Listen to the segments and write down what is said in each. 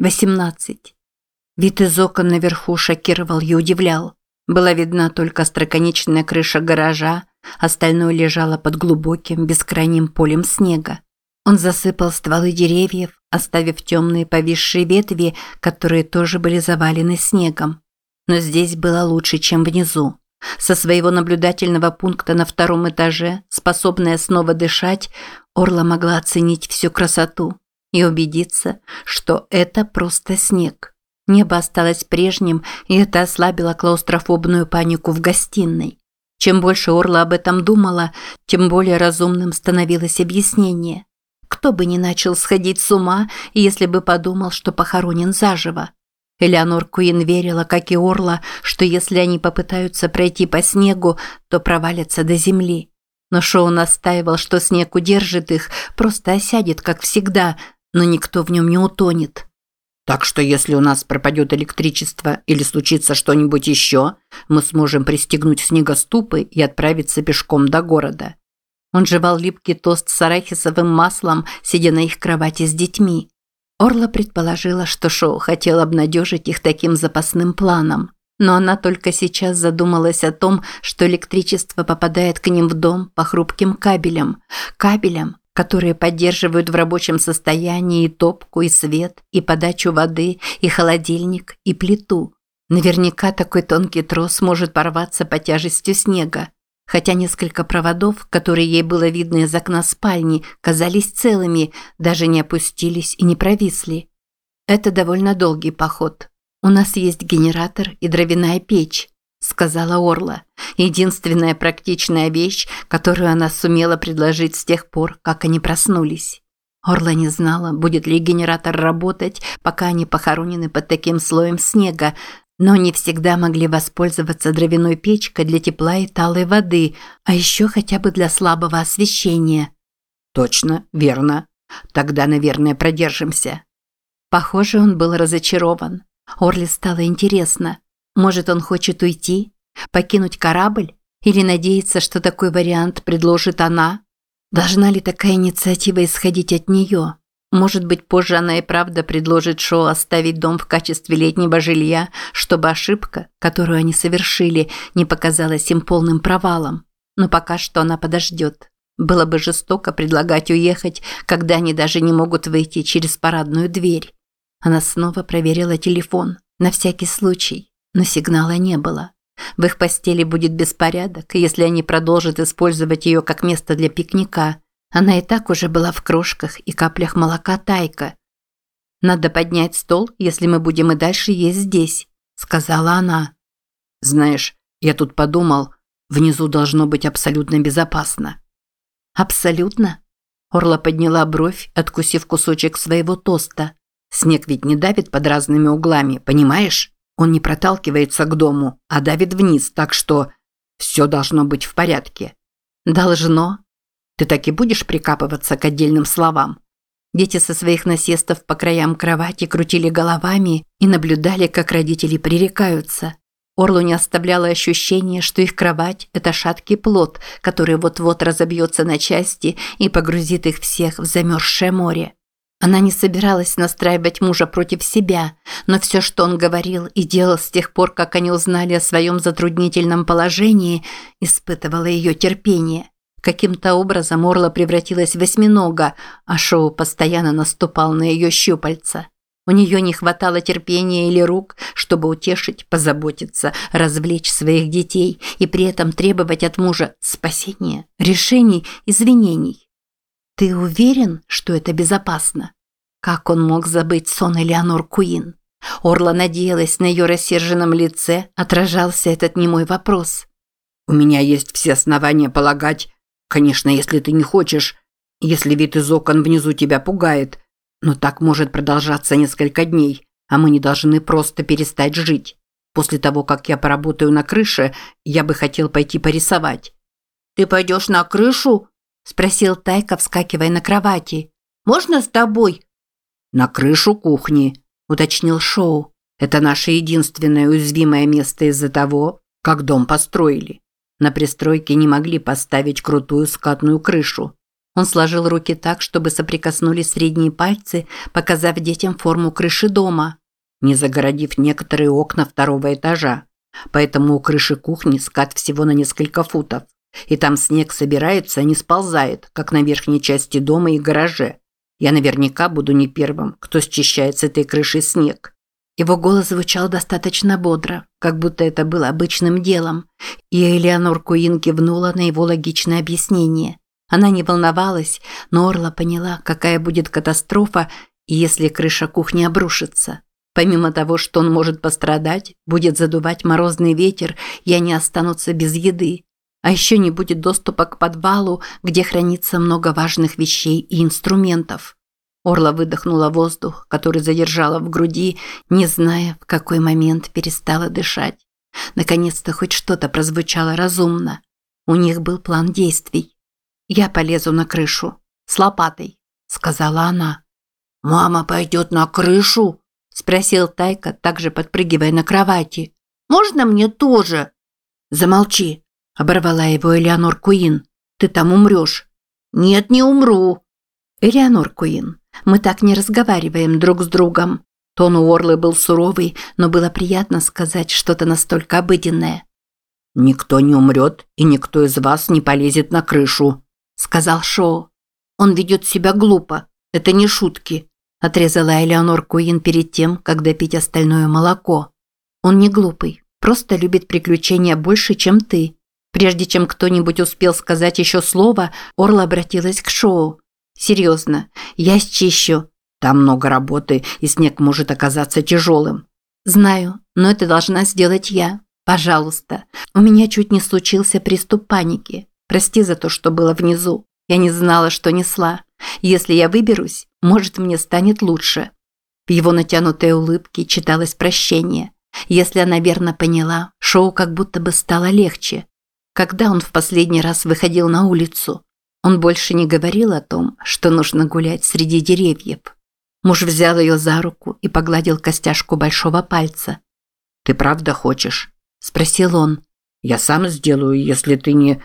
18. Вид из окон наверху шокировал и удивлял. Была видна только остроконечная крыша гаража, остальное лежало под глубоким, бескрайним полем снега. Он засыпал стволы деревьев, оставив темные повисшие ветви, которые тоже были завалены снегом. Но здесь было лучше, чем внизу. Со своего наблюдательного пункта на втором этаже, способная снова дышать, Орла могла оценить всю красоту и убедиться, что это просто снег. Небо осталось прежним, и это ослабило клаустрофобную панику в гостиной. Чем больше Орла об этом думала, тем более разумным становилось объяснение. Кто бы ни начал сходить с ума, если бы подумал, что похоронен заживо. Элеонор Куин верила, как и Орла, что если они попытаются пройти по снегу, то провалятся до земли. Но Шоу настаивал, что снег удержит их, просто осядет, как всегда, но никто в нем не утонет. Так что если у нас пропадет электричество или случится что-нибудь еще, мы сможем пристегнуть снегоступы и отправиться пешком до города. Он жевал липкий тост с арахисовым маслом, сидя на их кровати с детьми. Орла предположила, что Шоу хотел обнадежить их таким запасным планом. Но она только сейчас задумалась о том, что электричество попадает к ним в дом по хрупким кабелям. Кабелям, которые поддерживают в рабочем состоянии и топку, и свет, и подачу воды, и холодильник, и плиту. Наверняка такой тонкий трос может порваться по тяжестью снега. Хотя несколько проводов, которые ей было видно из окна спальни, казались целыми, даже не опустились и не провисли. Это довольно долгий поход. У нас есть генератор и дровяная печь. – сказала Орла. Единственная практичная вещь, которую она сумела предложить с тех пор, как они проснулись. Орла не знала, будет ли генератор работать, пока они похоронены под таким слоем снега, но не всегда могли воспользоваться дровяной печкой для тепла и талой воды, а еще хотя бы для слабого освещения. Точно, верно. Тогда, наверное, продержимся. Похоже, он был разочарован. Орли стало интересно – может, он хочет уйти? Покинуть корабль? Или надеется, что такой вариант предложит она? Должна ли такая инициатива исходить от нее? Может быть, позже она и правда предложит Шоу оставить дом в качестве летнего жилья, чтобы ошибка, которую они совершили, не показалась им полным провалом. Но пока что она подождет. Было бы жестоко предлагать уехать, когда они даже не могут выйти через парадную дверь. Она снова проверила телефон, на всякий случай но сигнала не было. В их постели будет беспорядок, если они продолжат использовать ее как место для пикника. Она и так уже была в крошках и каплях молока тайка. «Надо поднять стол, если мы будем и дальше есть здесь», – сказала она. «Знаешь, я тут подумал, внизу должно быть абсолютно безопасно». «Абсолютно?» Орла подняла бровь, откусив кусочек своего тоста. «Снег ведь не давит под разными углами, понимаешь?» Он не проталкивается к дому, а давит вниз, так что все должно быть в порядке. Должно. Ты так и будешь прикапываться к отдельным словам. Дети со своих насестов по краям кровати крутили головами и наблюдали, как родители пререкаются. Орлу не оставляло ощущение, что их кровать – это шаткий плод, который вот-вот разобьется на части и погрузит их всех в замерзшее море. Она не собиралась настраивать мужа против себя, но все, что он говорил и делал с тех пор, как они узнали о своем затруднительном положении, испытывало ее терпение. Каким-то образом Орла превратилась в восьминога, а Шоу постоянно наступал на ее щупальца. У нее не хватало терпения или рук, чтобы утешить, позаботиться, развлечь своих детей и при этом требовать от мужа спасения, решений, извинений. Ты уверен, что это безопасно? Как он мог забыть сон Элеонор Куин? Орла надеялась, на ее рассерженном лице отражался этот немой вопрос. «У меня есть все основания полагать, конечно, если ты не хочешь, если вид из окон внизу тебя пугает, но так может продолжаться несколько дней, а мы не должны просто перестать жить. После того, как я поработаю на крыше, я бы хотел пойти порисовать». «Ты пойдешь на крышу?» Спросил Тайка, вскакивая на кровати. Можно с тобой? На крышу кухни, уточнил Шоу. Это наше единственное уязвимое место из-за того, как дом построили. На пристройке не могли поставить крутую скатную крышу. Он сложил руки так, чтобы соприкоснулись средние пальцы, показав детям форму крыши дома. Не загородив некоторые окна второго этажа. Поэтому у крыши кухни скат всего на несколько футов. И там снег собирается, а не сползает, как на верхней части дома и гараже. Я наверняка буду не первым, кто счищает с этой крыши снег. Его голос звучал достаточно бодро, как будто это было обычным делом, и Элеонор Куин кивнула на его логичное объяснение. Она не волновалась, но Орла поняла, какая будет катастрофа, если крыша кухни обрушится. Помимо того, что он может пострадать, будет задувать морозный ветер, и они останутся без еды. А еще не будет доступа к подвалу, где хранится много важных вещей и инструментов. Орла выдохнула воздух, который задержала в груди, не зная, в какой момент перестала дышать. Наконец-то хоть что-то прозвучало разумно. У них был план действий. «Я полезу на крышу. С лопатой», – сказала она. «Мама пойдет на крышу?» – спросил Тайка, также подпрыгивая на кровати. «Можно мне тоже?» «Замолчи», – оборвала его Элеонор Куин. «Ты там умрешь». «Нет, не умру». «Элеонор Куин, мы так не разговариваем друг с другом». Тон у Орлы был суровый, но было приятно сказать что-то настолько обыденное. «Никто не умрет, и никто из вас не полезет на крышу», – сказал Шоу. «Он ведет себя глупо. Это не шутки», – отрезала Элеонор Куин перед тем, как допить остальное молоко. «Он не глупый, просто любит приключения больше, чем ты». Прежде чем кто-нибудь успел сказать еще слово, Орла обратилась к Шоу. Серьезно, я счищу. Там много работы, и снег может оказаться тяжелым. Знаю, но это должна сделать я. Пожалуйста. У меня чуть не случился приступ паники. Прости за то, что было внизу. Я не знала, что несла. Если я выберусь, может, мне станет лучше. В его натянутой улыбке читалось прощение. Если она верно поняла, шоу как будто бы стало легче. Когда он в последний раз выходил на улицу? Он больше не говорил о том, что нужно гулять среди деревьев. Муж взял ее за руку и погладил костяшку большого пальца. «Ты правда хочешь?» – спросил он. «Я сам сделаю, если ты не...»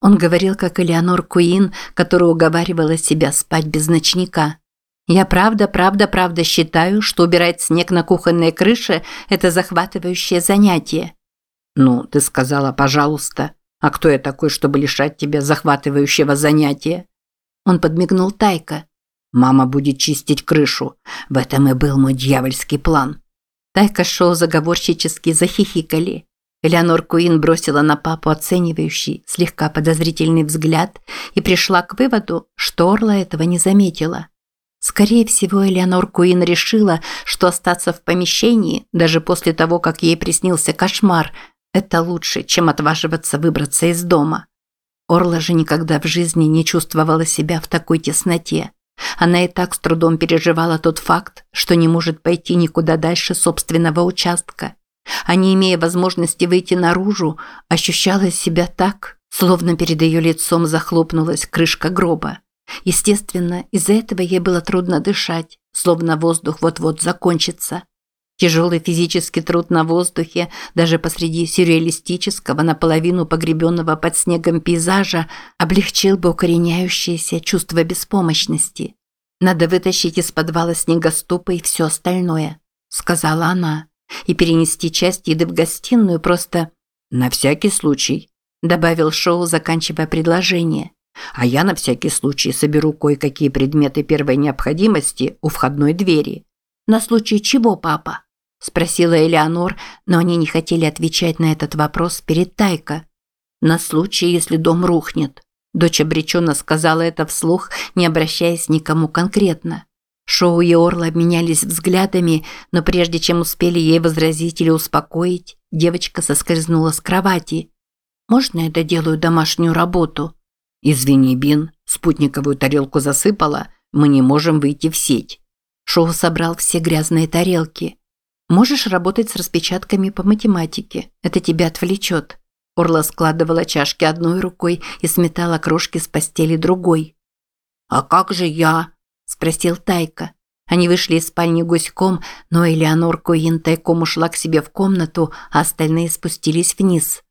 Он говорил, как Элеонор Куин, которая уговаривала себя спать без ночника. «Я правда, правда, правда считаю, что убирать снег на кухонной крыше – это захватывающее занятие». «Ну, ты сказала, пожалуйста. А кто я такой, чтобы лишать тебя захватывающего занятия? Он подмигнул Тайка. Мама будет чистить крышу. В этом и был мой дьявольский план. Тайка шел заговорщически захихикали. Элеонор Куин бросила на папу оценивающий, слегка подозрительный взгляд и пришла к выводу, что Орла этого не заметила. Скорее всего, Элеонор Куин решила, что остаться в помещении, даже после того, как ей приснился кошмар, это лучше, чем отваживаться выбраться из дома. Орла же никогда в жизни не чувствовала себя в такой тесноте. Она и так с трудом переживала тот факт, что не может пойти никуда дальше собственного участка. А не имея возможности выйти наружу, ощущала себя так, словно перед ее лицом захлопнулась крышка гроба. Естественно, из-за этого ей было трудно дышать, словно воздух вот-вот закончится. Тяжелый физический труд на воздухе, даже посреди сюрреалистического, наполовину погребенного под снегом пейзажа, облегчил бы укореняющееся чувство беспомощности. «Надо вытащить из подвала снегоступы и все остальное», – сказала она, – «и перенести часть еды в гостиную просто...» «На всякий случай», – добавил Шоу, заканчивая предложение. «А я на всякий случай соберу кое-какие предметы первой необходимости у входной двери». «На случай чего, папа?» – спросила Элеонор, но они не хотели отвечать на этот вопрос перед Тайко. «На случай, если дом рухнет». Дочь обреченно сказала это вслух, не обращаясь никому конкретно. Шоу и Орла обменялись взглядами, но прежде чем успели ей возразить или успокоить, девочка соскользнула с кровати. «Можно я доделаю домашнюю работу?» «Извини, Бин, спутниковую тарелку засыпала, мы не можем выйти в сеть». Шоу собрал все грязные тарелки. Можешь работать с распечатками по математике. Это тебя отвлечет. Орла складывала чашки одной рукой и сметала крошки с постели другой. «А как же я?» – спросил Тайка. Они вышли из спальни гуськом, но Элеонор Коин тайком ушла к себе в комнату, а остальные спустились вниз.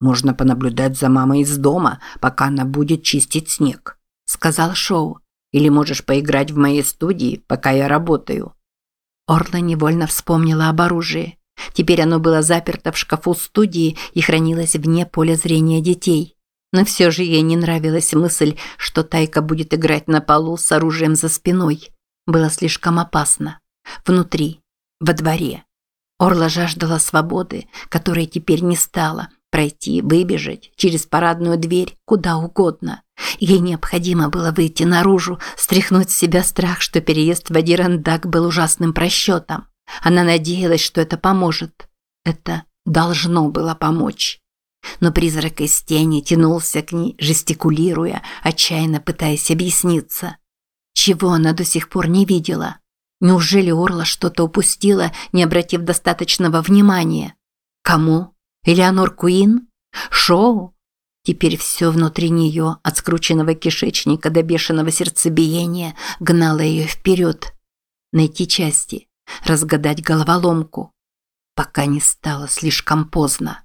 «Можно понаблюдать за мамой из дома, пока она будет чистить снег», – сказал Шоу. «Или можешь поиграть в моей студии, пока я работаю». Орла невольно вспомнила об оружии. Теперь оно было заперто в шкафу студии и хранилось вне поля зрения детей. Но все же ей не нравилась мысль, что Тайка будет играть на полу с оружием за спиной. Было слишком опасно. Внутри, во дворе. Орла жаждала свободы, которой теперь не стало. Пройти, выбежать, через парадную дверь, куда угодно. Ей необходимо было выйти наружу, стряхнуть с себя страх, что переезд в Адирандак был ужасным просчетом. Она надеялась, что это поможет. Это должно было помочь. Но призрак из тени тянулся к ней, жестикулируя, отчаянно пытаясь объясниться. Чего она до сих пор не видела? Неужели Орла что-то упустила, не обратив достаточного внимания? Кому? Элеонор Куин? Шоу? Теперь все внутри нее, от скрученного кишечника до бешеного сердцебиения, гнало ее вперед. Найти части, разгадать головоломку, пока не стало слишком поздно.